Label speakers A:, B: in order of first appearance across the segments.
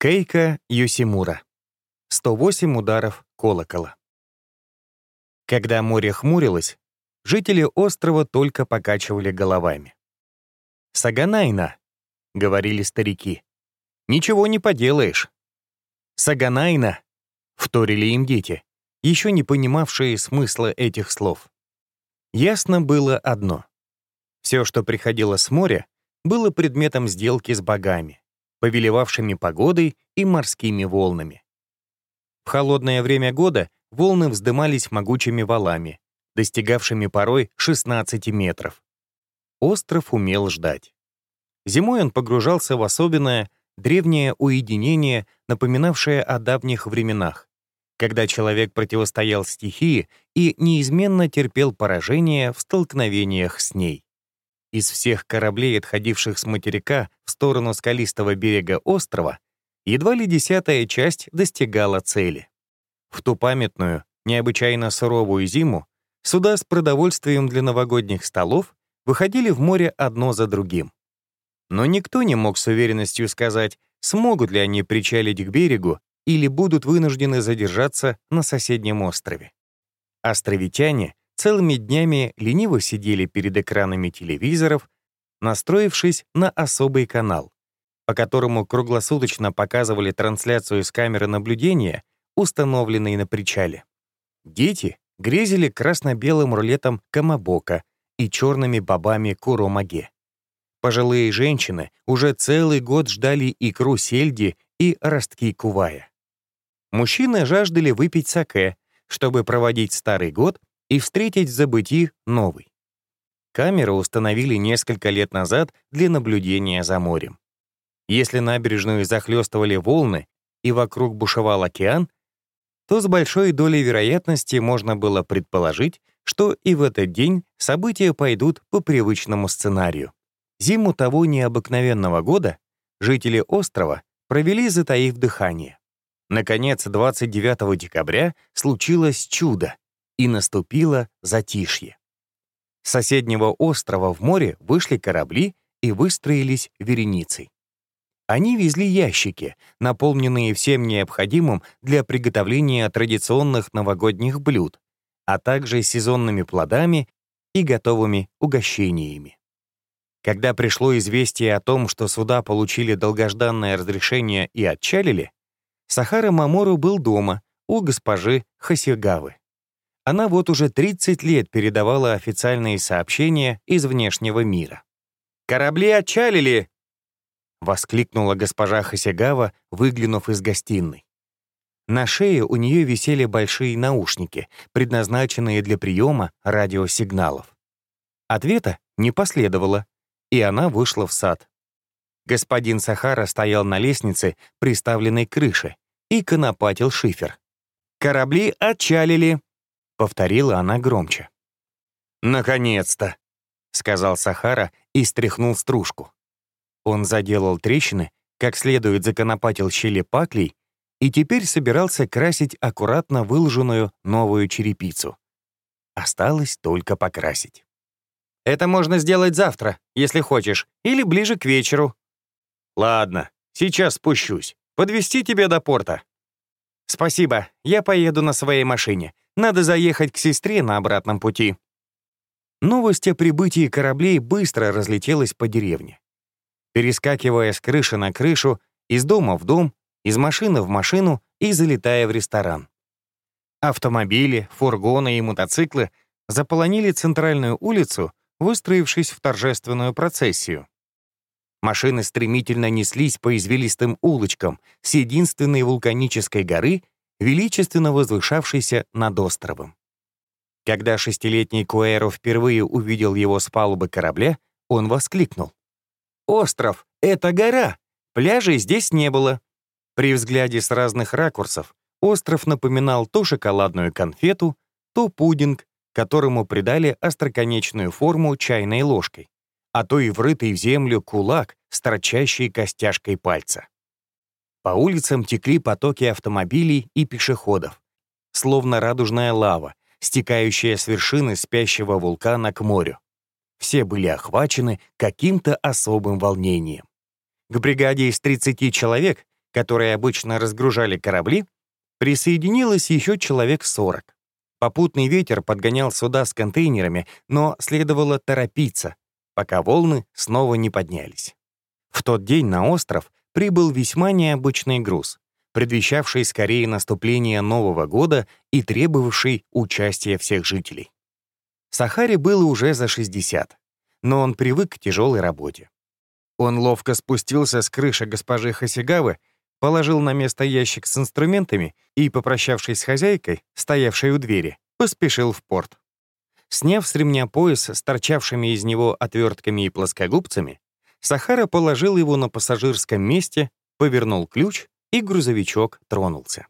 A: Кейка Юсимура. 108 ударов колокола. Когда море хмурилось, жители острова только покачивали головами. «Саганайна», — говорили старики, — «ничего не поделаешь». «Саганайна», — вторили им дети, еще не понимавшие смысла этих слов. Ясно было одно. Все, что приходило с моря, было предметом сделки с богами повелевавшими погодой и морскими волнами. В холодное время года волны вздымались могучими валами, достигавшими порой 16 метров. Остров умел ждать. Зимой он погружался в особенное, древнее уединение, напоминавшее о давних временах, когда человек противостоял стихии и неизменно терпел поражение в столкновениях с ней. Из всех кораблей, отходивших с материка в сторону скалистого берега острова, едва ли десятая часть достигала цели. В ту памятную, необычайно суровую зиму суда с продовольствием для новогодних столов выходили в море одно за другим. Но никто не мог с уверенностью сказать, смогут ли они причалить к берегу или будут вынуждены задержаться на соседнем острове. Островитяне целыми днями лениво сидели перед экранами телевизоров, настроившись на особый канал, по которому круглосуточно показывали трансляцию с камеры наблюдения, установленной на причале. Дети грезили красно-белым рулетом камабока и черными бобами куромаге. Пожилые женщины уже целый год ждали икру сельди и ростки кувая. Мужчины жаждали выпить саке, чтобы проводить старый год и встретить в забытии новый. Камеры установили несколько лет назад для наблюдения за морем. Если набережную захлестывали волны и вокруг бушевал океан, то с большой долей вероятности можно было предположить, что и в этот день события пойдут по привычному сценарию. Зиму того необыкновенного года жители острова провели, затаив дыхание. Наконец, 29 декабря случилось чудо и наступило затишье. С соседнего острова в море вышли корабли и выстроились вереницей. Они везли ящики, наполненные всем необходимым для приготовления традиционных новогодних блюд, а также сезонными плодами и готовыми угощениями. Когда пришло известие о том, что суда получили долгожданное разрешение и отчалили, Сахара Мамору был дома у госпожи Хасигавы. Она вот уже 30 лет передавала официальные сообщения из внешнего мира. «Корабли отчалили!» — воскликнула госпожа Хасигава, выглянув из гостиной. На шее у нее висели большие наушники, предназначенные для приема радиосигналов. Ответа не последовало, и она вышла в сад. Господин Сахара стоял на лестнице, приставленной к крыше, и конопатил шифер. «Корабли отчалили!» Повторила она громче. «Наконец-то!» — сказал Сахара и стряхнул стружку. Он заделал трещины, как следует законопатил щели паклей и теперь собирался красить аккуратно выложенную новую черепицу. Осталось только покрасить. «Это можно сделать завтра, если хочешь, или ближе к вечеру». «Ладно, сейчас спущусь. Подвести тебя до порта». «Спасибо, я поеду на своей машине. Надо заехать к сестре на обратном пути». Новость о прибытии кораблей быстро разлетелась по деревне. Перескакивая с крыши на крышу, из дома в дом, из машины в машину и залетая в ресторан. Автомобили, фургоны и мотоциклы заполонили центральную улицу, выстроившись в торжественную процессию. Машины стремительно неслись по извилистым улочкам с единственной вулканической горы величественно возвышавшийся над островом. Когда шестилетний Куэро впервые увидел его с палубы корабля, он воскликнул. «Остров — это гора! Пляжей здесь не было!» При взгляде с разных ракурсов остров напоминал то шоколадную конфету, то пудинг, которому придали остроконечную форму чайной ложкой, а то и врытый в землю кулак с торчащей костяшкой пальца. По улицам текли потоки автомобилей и пешеходов, словно радужная лава, стекающая с вершины спящего вулкана к морю. Все были охвачены каким-то особым волнением. К бригаде из 30 человек которые обычно разгружали корабли, присоединилось еще человек 40. Попутный ветер подгонял суда с контейнерами, но следовало торопиться, пока волны снова не поднялись. В тот день на остров прибыл весьма необычный груз, предвещавший скорее наступление Нового года и требовавший участия всех жителей. Сахаре было уже за 60, но он привык к тяжелой работе. Он ловко спустился с крыши госпожи Хасигавы, положил на место ящик с инструментами и, попрощавшись с хозяйкой, стоявшей у двери, поспешил в порт. Сняв с ремня пояс с торчавшими из него отвертками и плоскогубцами, Сахара положил его на пассажирском месте, повернул ключ, и грузовичок тронулся.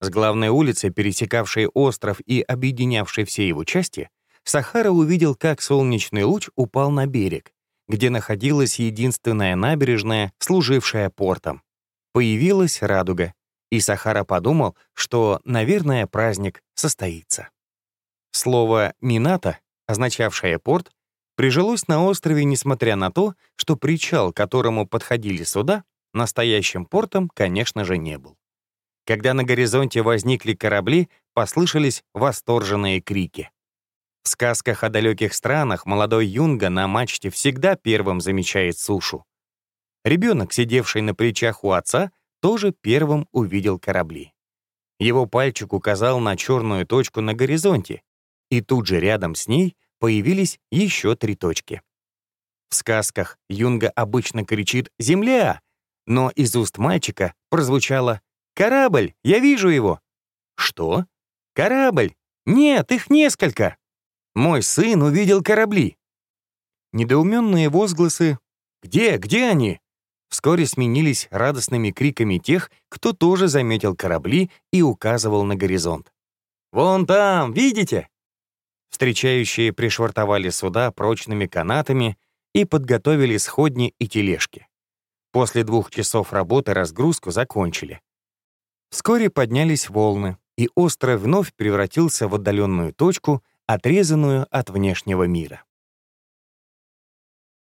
A: С главной улицы, пересекавшей остров и объединявшей все его части, Сахара увидел, как солнечный луч упал на берег, где находилась единственная набережная, служившая портом. Появилась радуга, и Сахара подумал, что, наверное, праздник состоится. Слово «мината», означавшее порт, прижилось на острове, несмотря на то, что причал, к которому подходили суда, настоящим портом, конечно же, не был. Когда на горизонте возникли корабли, послышались восторженные крики. В сказках о далеких странах молодой юнга на мачте всегда первым замечает сушу. Ребенок, сидевший на плечах у отца, тоже первым увидел корабли. Его пальчик указал на черную точку на горизонте, и тут же рядом с ней появились еще три точки. В сказках Юнга обычно кричит «Земля!», но из уст мальчика прозвучало «Корабль! Я вижу его!» «Что? Корабль! Нет, их несколько!» Мой сын увидел корабли. Недоуменные возгласы «Где? Где они?» вскоре сменились радостными криками тех, кто тоже заметил корабли и указывал на горизонт. «Вон там, видите?» Встречающие пришвартовали суда прочными канатами и подготовили сходни и тележки. После двух часов работы разгрузку закончили. Вскоре поднялись волны, и остров вновь превратился в отдаленную точку — отрезанную от внешнего мира.